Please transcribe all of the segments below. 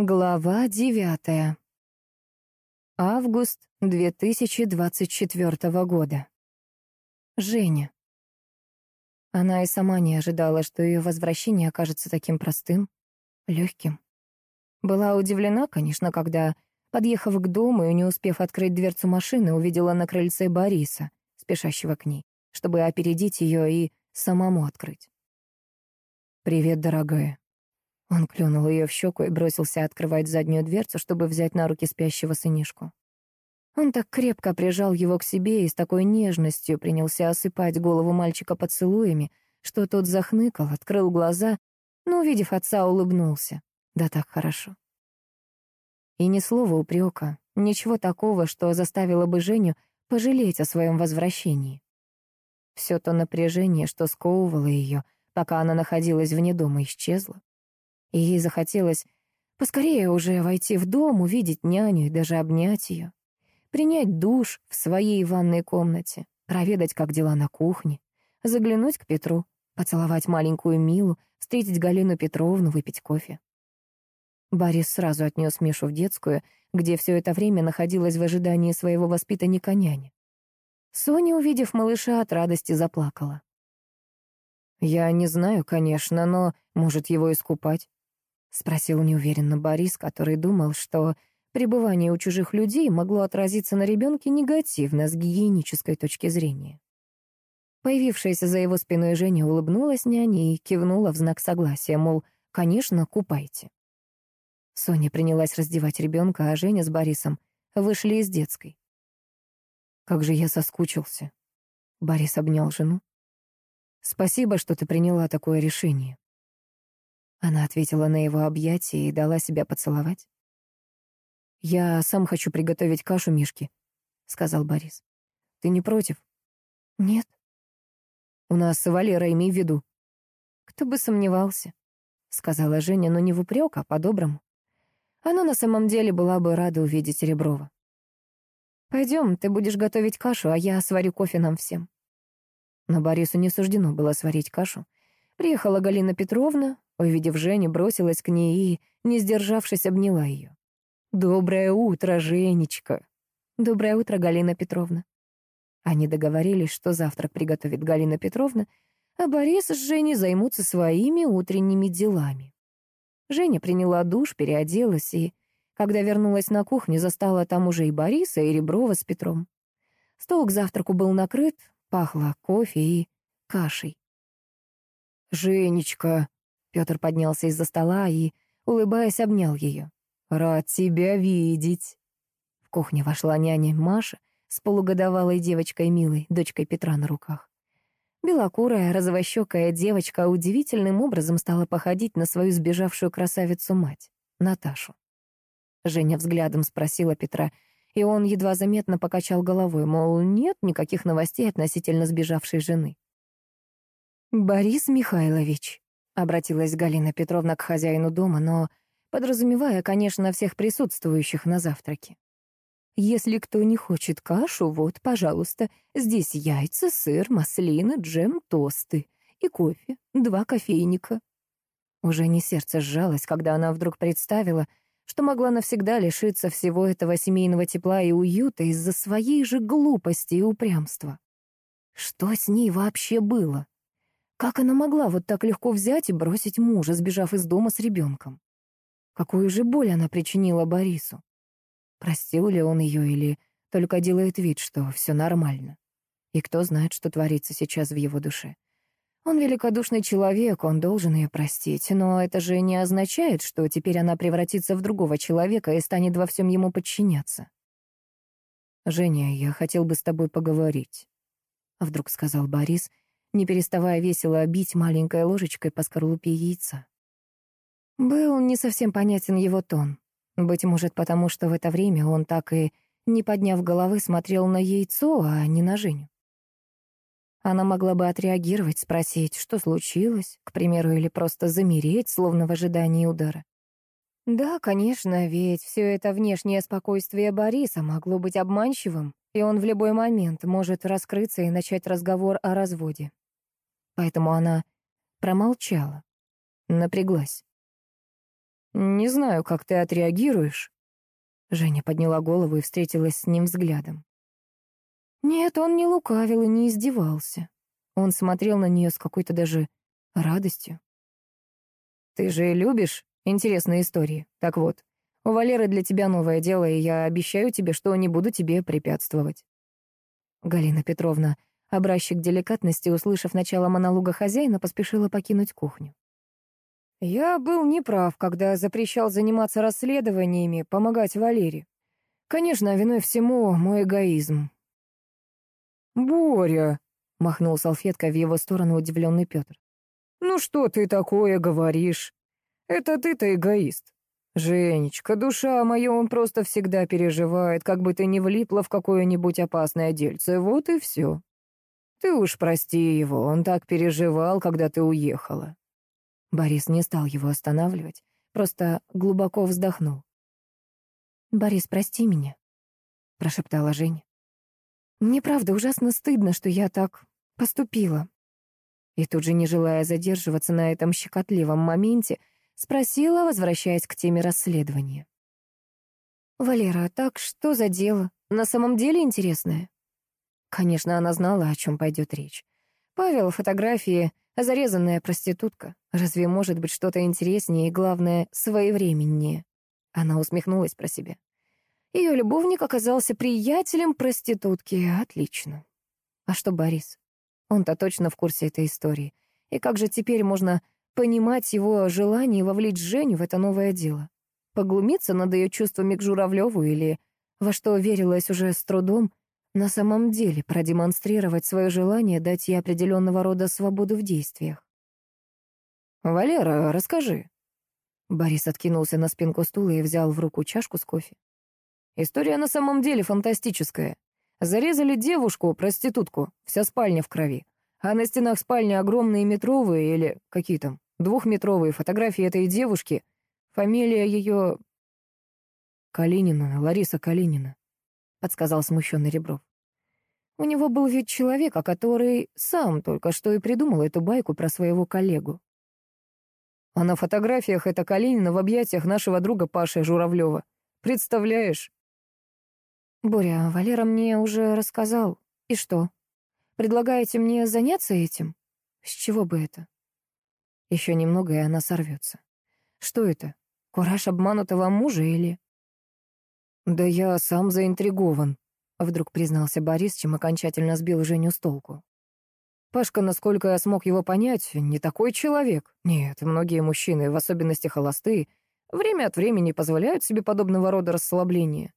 Глава девятая. Август 2024 года. Женя. Она и сама не ожидала, что ее возвращение окажется таким простым, легким. Была удивлена, конечно, когда, подъехав к дому и не успев открыть дверцу машины, увидела на крыльце Бориса, спешащего к ней, чтобы опередить ее и самому открыть. «Привет, дорогая», он клюнул ее в щеку и бросился открывать заднюю дверцу, чтобы взять на руки спящего сынишку. Он так крепко прижал его к себе и с такой нежностью принялся осыпать голову мальчика поцелуями, что тот захныкал, открыл глаза, но, увидев отца, улыбнулся. Да так хорошо. И ни слова упрека, ничего такого, что заставило бы Женю пожалеть о своем возвращении. Все то напряжение, что сковывало ее, пока она находилась вне дома, исчезло и ей захотелось поскорее уже войти в дом, увидеть няню и даже обнять ее, принять душ в своей ванной комнате, проведать, как дела на кухне, заглянуть к Петру, поцеловать маленькую Милу, встретить Галину Петровну, выпить кофе. Борис сразу отнес Мишу в детскую, где все это время находилась в ожидании своего воспитанника няни. Соня, увидев малыша, от радости заплакала. «Я не знаю, конечно, но, может, его искупать?» — спросил неуверенно Борис, который думал, что пребывание у чужих людей могло отразиться на ребенке негативно с гигиенической точки зрения. Появившаяся за его спиной Женя улыбнулась няне и кивнула в знак согласия, мол, конечно, купайте. Соня принялась раздевать ребенка, а Женя с Борисом вышли из детской. «Как же я соскучился!» Борис обнял жену. «Спасибо, что ты приняла такое решение. Она ответила на его объятие и дала себя поцеловать. «Я сам хочу приготовить кашу Мишке», — сказал Борис. «Ты не против?» «Нет». «У нас Валера, имей в виду». «Кто бы сомневался», — сказала Женя, но не в упрек, а по-доброму. Она на самом деле была бы рада увидеть Реброва. «Пойдем, ты будешь готовить кашу, а я сварю кофе нам всем». Но Борису не суждено было сварить кашу. Приехала Галина Петровна, Увидев Женю, бросилась к ней и, не сдержавшись, обняла ее. «Доброе утро, Женечка!» «Доброе утро, Галина Петровна!» Они договорились, что завтрак приготовит Галина Петровна, а Борис с Женей займутся своими утренними делами. Женя приняла душ, переоделась и, когда вернулась на кухню, застала там уже и Бориса, и Реброва с Петром. Стол к завтраку был накрыт, пахло кофе и кашей. «Женечка!» Петр поднялся из-за стола и, улыбаясь, обнял ее. «Рад тебя видеть!» В кухню вошла няня Маша с полугодовалой девочкой Милой, дочкой Петра на руках. Белокурая, розовощекая девочка удивительным образом стала походить на свою сбежавшую красавицу-мать, Наташу. Женя взглядом спросила Петра, и он едва заметно покачал головой, мол, нет никаких новостей относительно сбежавшей жены. «Борис Михайлович», Обратилась Галина Петровна к хозяину дома, но подразумевая, конечно, всех присутствующих на завтраке. «Если кто не хочет кашу, вот, пожалуйста, здесь яйца, сыр, маслины, джем, тосты и кофе, два кофейника». Уже не сердце сжалось, когда она вдруг представила, что могла навсегда лишиться всего этого семейного тепла и уюта из-за своей же глупости и упрямства. Что с ней вообще было? Как она могла вот так легко взять и бросить мужа, сбежав из дома с ребенком? Какую же боль она причинила Борису? Простил ли он ее или только делает вид, что все нормально? И кто знает, что творится сейчас в его душе? Он великодушный человек, он должен ее простить, но это же не означает, что теперь она превратится в другого человека и станет во всем ему подчиняться. «Женя, я хотел бы с тобой поговорить», — вдруг сказал Борис, — не переставая весело бить маленькой ложечкой по скорлупе яйца. Был не совсем понятен его тон. Быть может, потому что в это время он так и, не подняв головы, смотрел на яйцо, а не на Женю. Она могла бы отреагировать, спросить, что случилось, к примеру, или просто замереть, словно в ожидании удара. Да, конечно, ведь все это внешнее спокойствие Бориса могло быть обманчивым, и он в любой момент может раскрыться и начать разговор о разводе. Поэтому она промолчала, напряглась. Не знаю, как ты отреагируешь». Женя подняла голову и встретилась с ним взглядом. Нет, он не лукавил и не издевался. Он смотрел на нее с какой-то даже радостью. «Ты же любишь интересные истории. Так вот, у Валеры для тебя новое дело, и я обещаю тебе, что не буду тебе препятствовать». Галина Петровна, образчик деликатности, услышав начало монолога хозяина, поспешила покинуть кухню. «Я был неправ, когда запрещал заниматься расследованиями, помогать Валере. Конечно, виной всему мой эгоизм». «Боря!» — махнул салфеткой в его сторону удивленный Петр. «Ну что ты такое говоришь? Это ты-то эгоист. Женечка, душа моя, он просто всегда переживает, как бы ты ни влипла в какое-нибудь опасное дельце, вот и все. Ты уж прости его, он так переживал, когда ты уехала. Борис не стал его останавливать, просто глубоко вздохнул. «Борис, прости меня», — прошептала Женя. «Мне правда ужасно стыдно, что я так поступила». И тут же, не желая задерживаться на этом щекотливом моменте, спросила, возвращаясь к теме расследования. «Валера, так что за дело? На самом деле интересное?» Конечно, она знала, о чем пойдет речь. Павел, фотографии, зарезанная проститутка. Разве может быть что-то интереснее и, главное, своевременнее? Она усмехнулась про себя. Ее любовник оказался приятелем проститутки. Отлично. А что Борис? Он-то точно в курсе этой истории. И как же теперь можно понимать его желание вовлечь Женю в это новое дело? Поглумиться над ее чувствами к Журавлеву или, во что верилось уже с трудом, на самом деле продемонстрировать свое желание дать ей определенного рода свободу в действиях. «Валера, расскажи». Борис откинулся на спинку стула и взял в руку чашку с кофе. «История на самом деле фантастическая. Зарезали девушку, проститутку, вся спальня в крови. А на стенах спальни огромные метровые или какие там, двухметровые фотографии этой девушки. Фамилия ее... Калинина, Лариса Калинина. — подсказал смущенный Ребров. У него был вид человека, который сам только что и придумал эту байку про своего коллегу. А на фотографиях это Калинина в объятиях нашего друга Паши Журавлева. Представляешь? Боря, Валера мне уже рассказал. И что? Предлагаете мне заняться этим? С чего бы это? Еще немного, и она сорвется. Что это? Кураж обманутого мужа или... «Да я сам заинтригован», — вдруг признался Борис, чем окончательно сбил Женю с толку. Пашка, насколько я смог его понять, не такой человек. Нет, многие мужчины, в особенности холостые, время от времени позволяют себе подобного рода расслабления.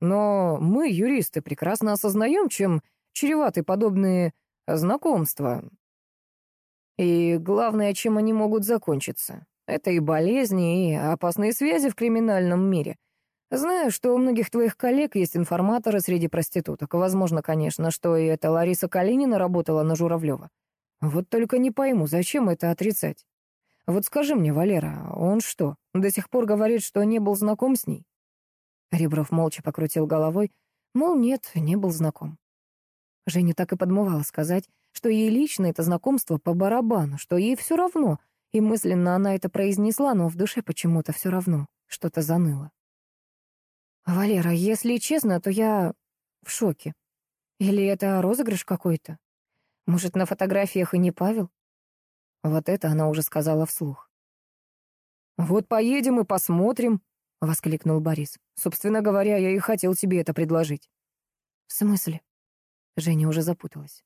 Но мы, юристы, прекрасно осознаем, чем чреваты подобные знакомства. И главное, чем они могут закончиться. Это и болезни, и опасные связи в криминальном мире — Знаю, что у многих твоих коллег есть информаторы среди проституток. Возможно, конечно, что и эта Лариса Калинина работала на Журавлева. Вот только не пойму, зачем это отрицать? Вот скажи мне, Валера, он что, до сих пор говорит, что не был знаком с ней? Ребров молча покрутил головой, мол, нет, не был знаком. Женя так и подмывала сказать, что ей лично это знакомство по барабану, что ей все равно, и мысленно она это произнесла, но в душе почему-то все равно что-то заныло. «Валера, если честно, то я в шоке. Или это розыгрыш какой-то? Может, на фотографиях и не Павел?» Вот это она уже сказала вслух. «Вот поедем и посмотрим», — воскликнул Борис. «Собственно говоря, я и хотел тебе это предложить». «В смысле?» Женя уже запуталась.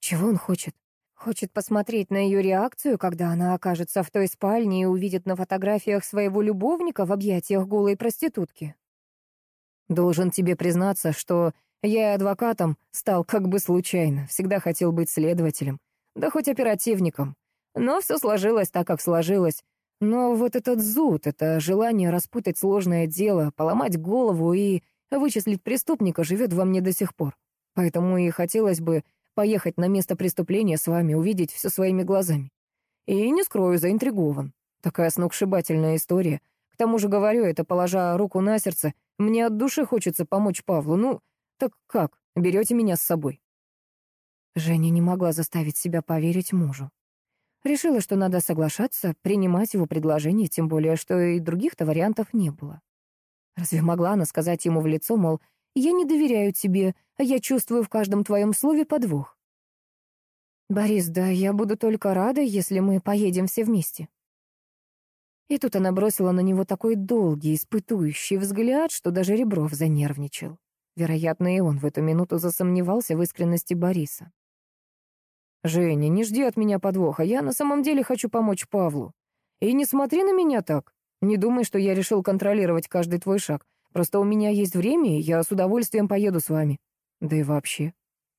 «Чего он хочет? Хочет посмотреть на ее реакцию, когда она окажется в той спальне и увидит на фотографиях своего любовника в объятиях голой проститутки. Должен тебе признаться, что я адвокатом стал как бы случайно, всегда хотел быть следователем, да хоть оперативником. Но все сложилось так, как сложилось. Но вот этот зуд, это желание распутать сложное дело, поломать голову и вычислить преступника живет во мне до сих пор. Поэтому и хотелось бы поехать на место преступления с вами, увидеть все своими глазами. И не скрою, заинтригован. Такая сногсшибательная история. К тому же говорю это, положа руку на сердце, мне от души хочется помочь Павлу. Ну, так как, берете меня с собой?» Женя не могла заставить себя поверить мужу. Решила, что надо соглашаться, принимать его предложение, тем более, что и других-то вариантов не было. Разве могла она сказать ему в лицо, мол, «Я не доверяю тебе, а я чувствую в каждом твоем слове подвох»? «Борис, да я буду только рада, если мы поедем все вместе». И тут она бросила на него такой долгий, испытующий взгляд, что даже Ребров занервничал. Вероятно, и он в эту минуту засомневался в искренности Бориса. «Женя, не жди от меня подвоха, я на самом деле хочу помочь Павлу. И не смотри на меня так. Не думай, что я решил контролировать каждый твой шаг. Просто у меня есть время, и я с удовольствием поеду с вами. Да и вообще.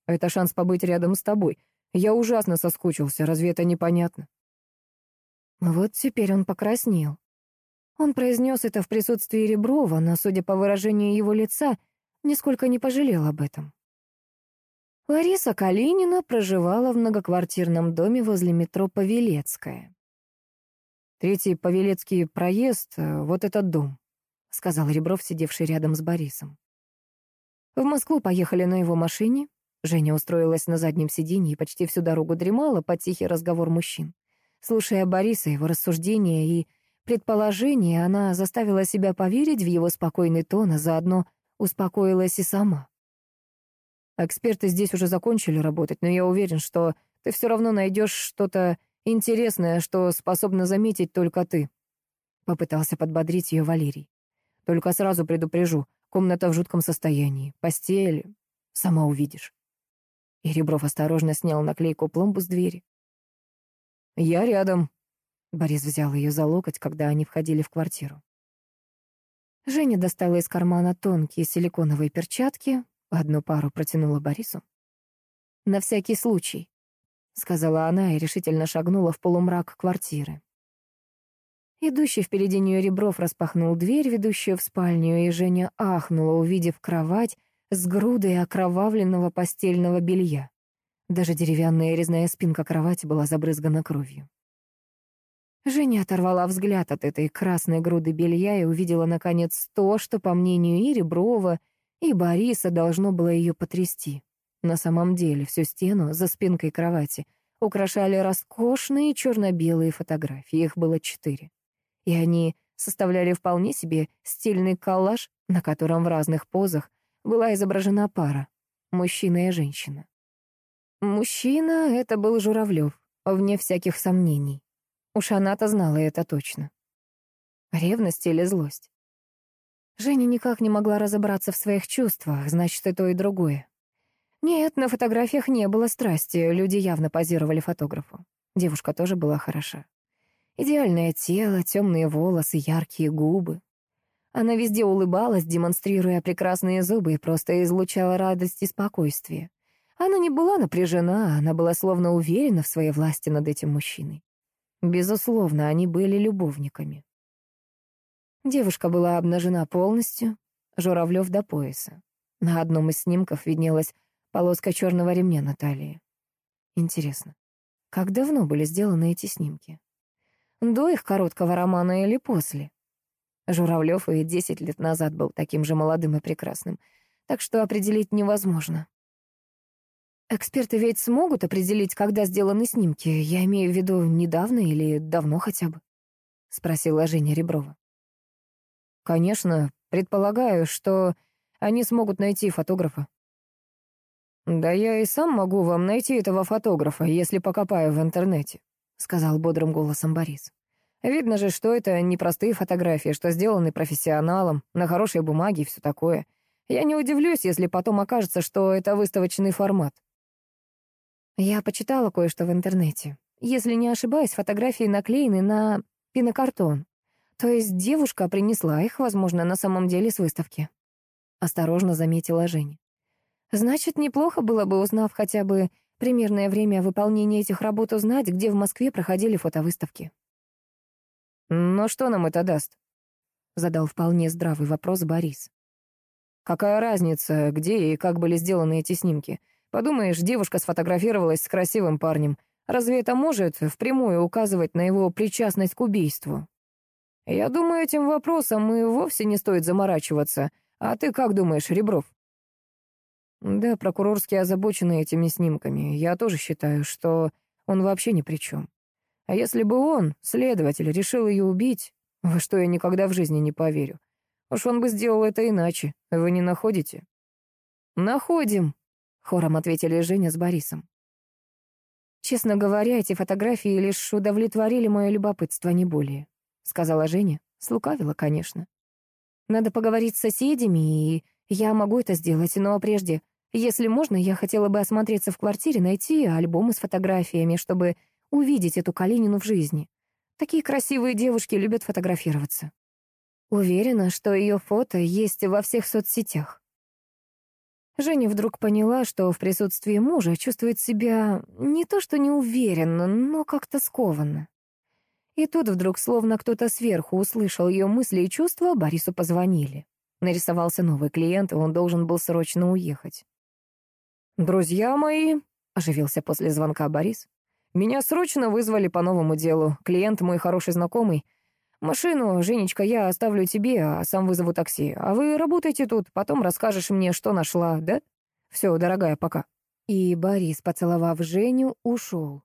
Это шанс побыть рядом с тобой. Я ужасно соскучился, разве это непонятно?» Вот теперь он покраснел. Он произнес это в присутствии Реброва, но, судя по выражению его лица, нисколько не пожалел об этом. Лариса Калинина проживала в многоквартирном доме возле метро Павелецкая. «Третий Павелецкий проезд, вот этот дом», — сказал Ребров, сидевший рядом с Борисом. В Москву поехали на его машине. Женя устроилась на заднем сиденье и почти всю дорогу дремала под тихий разговор мужчин. Слушая Бориса, его рассуждения и предположения, она заставила себя поверить в его спокойный тон, а заодно успокоилась и сама. Эксперты здесь уже закончили работать, но я уверен, что ты все равно найдешь что-то интересное, что способна заметить только ты. Попытался подбодрить ее Валерий. Только сразу предупрежу, комната в жутком состоянии, постель, сама увидишь. И Ребров осторожно снял наклейку пломбу с двери. «Я рядом», — Борис взял ее за локоть, когда они входили в квартиру. Женя достала из кармана тонкие силиконовые перчатки, Одну пару протянула Борису. «На всякий случай», — сказала она и решительно шагнула в полумрак квартиры. Идущий впереди нее Ребров распахнул дверь, ведущую в спальню, и Женя ахнула, увидев кровать с грудой окровавленного постельного белья. Даже деревянная резная спинка кровати была забрызгана кровью. Женя оторвала взгляд от этой красной груды белья и увидела, наконец, то, что, по мнению и Реброва, и Бориса должно было ее потрясти. На самом деле всю стену за спинкой кровати украшали роскошные черно-белые фотографии, их было четыре. И они составляли вполне себе стильный коллаж, на котором в разных позах была изображена пара — мужчина и женщина. Мужчина — это был Журавлев, вне всяких сомнений. Уж она-то знала это точно. Ревность или злость? Женя никак не могла разобраться в своих чувствах, значит, и то, и другое. Нет, на фотографиях не было страсти, люди явно позировали фотографу. Девушка тоже была хороша. Идеальное тело, темные волосы, яркие губы. Она везде улыбалась, демонстрируя прекрасные зубы, и просто излучала радость и спокойствие. Она не была напряжена, она была словно уверена в своей власти над этим мужчиной. Безусловно, они были любовниками. Девушка была обнажена полностью, Журавлев до пояса. На одном из снимков виднелась полоска черного ремня на талии. Интересно, как давно были сделаны эти снимки? До их короткого романа или после? Журавлев и десять лет назад был таким же молодым и прекрасным, так что определить невозможно. Эксперты ведь смогут определить, когда сделаны снимки, я имею в виду недавно или давно хотя бы? — спросила Женя Реброва. Конечно, предполагаю, что они смогут найти фотографа. «Да я и сам могу вам найти этого фотографа, если покопаю в интернете», — сказал бодрым голосом Борис. «Видно же, что это не простые фотографии, что сделаны профессионалом, на хорошей бумаге и все такое. Я не удивлюсь, если потом окажется, что это выставочный формат». Я почитала кое-что в интернете. Если не ошибаюсь, фотографии наклеены на пенокартон. То есть девушка принесла их, возможно, на самом деле с выставки. Осторожно заметила Женя. Значит, неплохо было бы, узнав хотя бы примерное время выполнения этих работ, узнать, где в Москве проходили фотовыставки. «Но что нам это даст?» — задал вполне здравый вопрос Борис. «Какая разница, где и как были сделаны эти снимки? Подумаешь, девушка сфотографировалась с красивым парнем. Разве это может впрямую указывать на его причастность к убийству?» Я думаю, этим вопросом и вовсе не стоит заморачиваться. А ты как думаешь, Ребров? Да, прокурорские озабочены этими снимками. Я тоже считаю, что он вообще ни при чем. А если бы он, следователь, решил ее убить, во что я никогда в жизни не поверю. Уж он бы сделал это иначе. Вы не находите? Находим, хором ответили Женя с Борисом. Честно говоря, эти фотографии лишь удовлетворили мое любопытство, не более, сказала Женя. Слукавила, конечно. Надо поговорить с соседями, и я могу это сделать, но прежде, если можно, я хотела бы осмотреться в квартире, найти альбомы с фотографиями, чтобы увидеть эту Калинину в жизни. Такие красивые девушки любят фотографироваться. Уверена, что ее фото есть во всех соцсетях. Женя вдруг поняла, что в присутствии мужа чувствует себя не то что неуверенно, но как-то скованно. И тут вдруг, словно кто-то сверху услышал ее мысли и чувства, Борису позвонили. Нарисовался новый клиент, и он должен был срочно уехать. «Друзья мои», — оживился после звонка Борис, меня срочно вызвали по новому делу. Клиент мой хороший знакомый. Машину, Женечка, я оставлю тебе, а сам вызову такси. А вы работайте тут, потом расскажешь мне, что нашла, да? Все, дорогая, пока». И Борис, поцеловав Женю, ушел.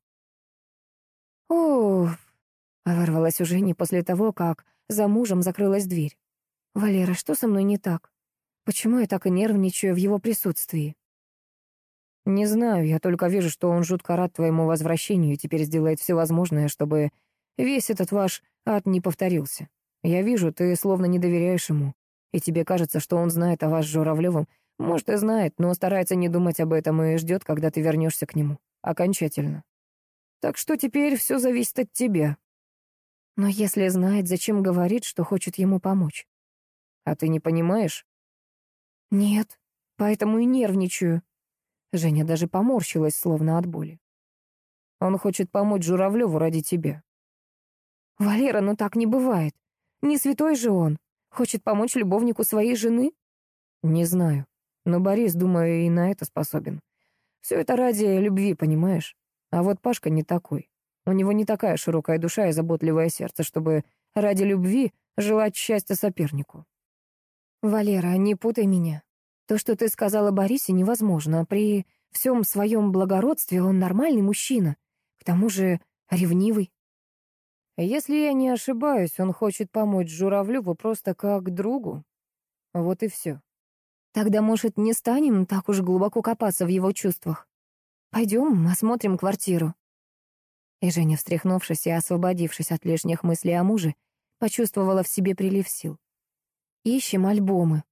«Уф!» — вырвалась у Жени после того, как за мужем закрылась дверь. «Валера, что со мной не так? Почему я так и нервничаю в его присутствии?» «Не знаю, я только вижу, что он жутко рад твоему возвращению и теперь сделает все возможное, чтобы весь этот ваш ад не повторился. Я вижу, ты словно не доверяешь ему, и тебе кажется, что он знает о вас с Журавлевым. Может, и знает, но старается не думать об этом и ждет, когда ты вернешься к нему. Окончательно. Так что теперь все зависит от тебя». «Но если знает, зачем говорит, что хочет ему помочь?» «А ты не понимаешь?» «Нет, поэтому и нервничаю», Женя даже поморщилась, словно от боли. Он хочет помочь Журавлеву ради тебя. Валера, ну так не бывает. Не святой же он. Хочет помочь любовнику своей жены? Не знаю. Но Борис, думаю, и на это способен. Все это ради любви, понимаешь? А вот Пашка не такой. У него не такая широкая душа и заботливое сердце, чтобы ради любви желать счастья сопернику. Валера, не путай меня. То, что ты сказала Борисе, невозможно. При всем своем благородстве он нормальный мужчина. К тому же ревнивый. Если я не ошибаюсь, он хочет помочь Журавлеву просто как другу. Вот и все. Тогда, может, не станем так уж глубоко копаться в его чувствах? Пойдем, осмотрим квартиру. И Женя, встряхнувшись и освободившись от лишних мыслей о муже, почувствовала в себе прилив сил. Ищем альбомы.